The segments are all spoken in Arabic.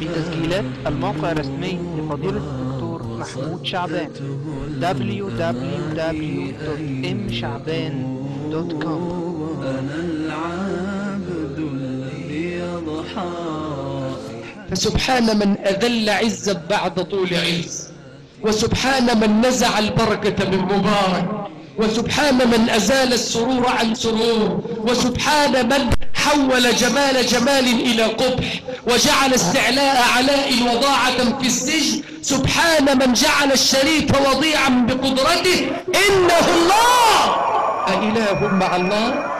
في تسجيلات الموقع الرسمي لفضيلة الدكتور محمود شعبان www.mshعبان.com أنا العبد الذي يضحى فسبحان من أذل عزا بعد طول عز وسبحان من نزع البركة من مبارك وسبحان من أزال السرور عن سرور وسبحان من حول جمال جمال إلى قبح وجعل استعلاء علاء وضاعة في السجن. سبحان من جعل الشريك وضيعا بقدرته إنه الله! أإله مع الله؟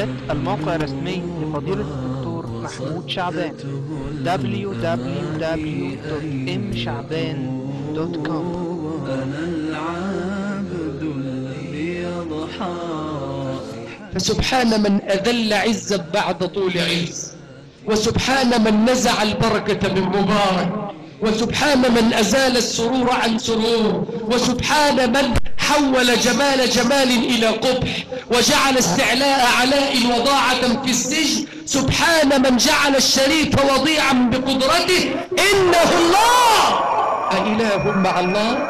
بالذات الموقع الرسمي لفضيلة الدكتور محمود شعبان www.mshaban.com أنا العبد الذي يضحى. فسبحان من أذل عزا بعد طول عز وسبحان من نزع البركة من مبارك وسبحان من أزال السرور عن سرور وسبحان من حول جمال جمال إلى قبح. وجعل استعلاء علاء وضاعة في السجن. سبحان من جعل الشريك وضيعا بقدرته. إنه الله. أإله مع الله.